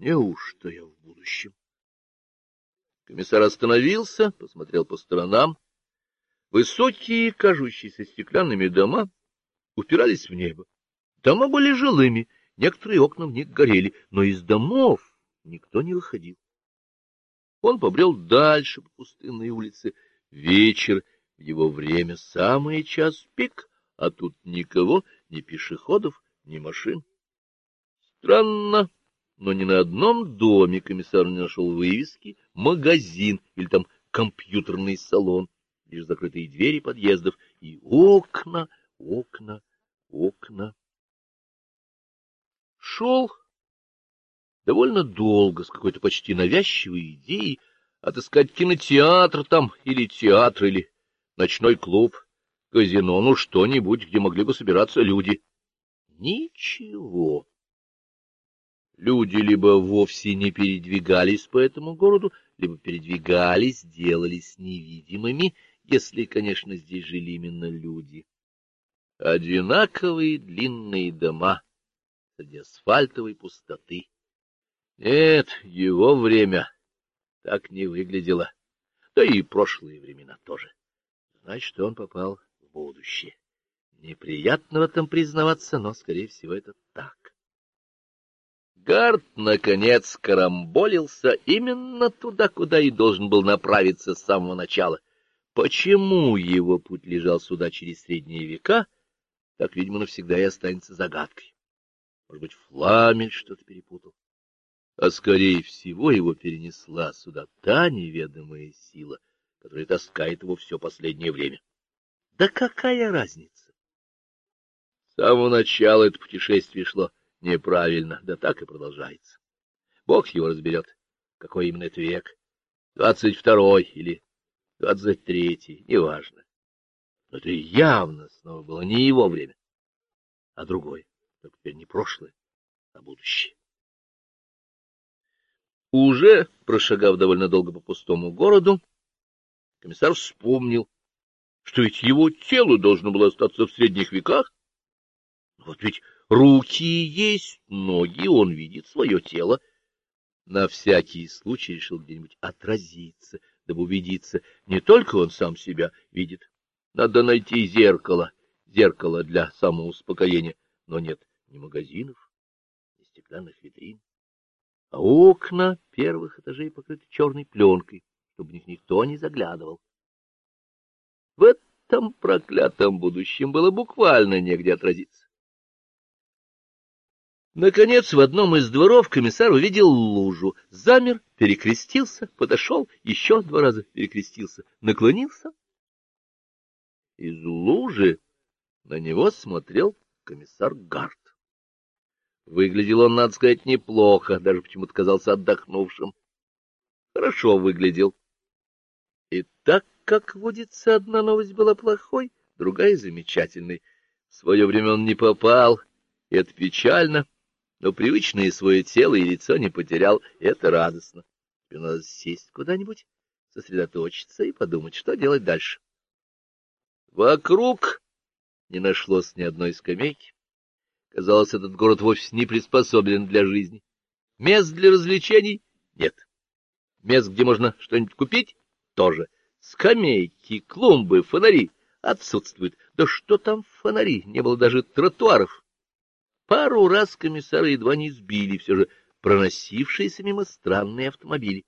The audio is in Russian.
Неужто я в будущем? Комиссар остановился, посмотрел по сторонам. Высокие, кажущиеся стеклянными дома упирались в небо. Дома были жилыми, некоторые окна в них горели, но из домов никто не выходил. Он побрел дальше по пустынной улице. Вечер, в его время самый час пик, а тут никого, ни пешеходов, ни машин. Странно, но ни на одном доме комиссар не нашел вывески «магазин» или там «компьютерный салон», лишь закрытые двери подъездов и окна, окна, окна. Шел довольно долго, с какой-то почти навязчивой идеей, отыскать кинотеатр там, или театр, или ночной клуб, казино, ну что-нибудь, где могли бы собираться люди. Ничего. Люди либо вовсе не передвигались по этому городу, либо передвигались, делались невидимыми, если, конечно, здесь жили именно люди. Одинаковые длинные дома среди асфальтовой пустоты. Нет, его время так не выглядело, да и прошлые времена тоже. Значит, он попал в будущее. Неприятно в этом признаваться, но, скорее всего, это так. Гард, наконец, карамболился именно туда, куда и должен был направиться с самого начала. Почему его путь лежал сюда через средние века, так, видимо, навсегда и останется загадкой. Может быть, Фламель что-то перепутал а, скорее всего, его перенесла сюда та неведомая сила, которая таскает его все последнее время. Да какая разница? С самого начала это путешествие шло неправильно, да так и продолжается. Бог его разберет, какой именно это век, двадцать второй или двадцать третий, неважно. Но это явно снова было не его время, а другое, но теперь не прошлое, а будущее. Уже, прошагав довольно долго по пустому городу, комиссар вспомнил, что ведь его тело должно было остаться в средних веках. Вот ведь руки есть, ноги, он видит свое тело. На всякий случай решил где-нибудь отразиться, дабы убедиться, не только он сам себя видит. Надо найти зеркало, зеркало для самоуспокоения, но нет ни магазинов, ни стеклянных витрин а окна первых этажей покрыты черной пленкой, чтобы в них никто не заглядывал. В этом проклятом будущем было буквально негде отразиться. Наконец, в одном из дворов комиссар увидел лужу, замер, перекрестился, подошел, еще два раза перекрестился, наклонился. Из лужи на него смотрел комиссар Гарт. Выглядел он, надо сказать, неплохо, даже почему-то казался отдохнувшим. Хорошо выглядел. И так как водится, одна новость была плохой, другая замечательной. В свое время он не попал, и это печально, но привычное свое тело и лицо не потерял, это радостно. И надо сесть куда-нибудь, сосредоточиться и подумать, что делать дальше. Вокруг не нашлось ни одной скамейки. Казалось, этот город вовсе не приспособлен для жизни. Мест для развлечений нет. Мест, где можно что-нибудь купить, тоже. Скамейки, клумбы, фонари отсутствуют. Да что там фонари? Не было даже тротуаров. Пару раз комиссара едва не сбили все же проносившиеся мимо странные автомобили.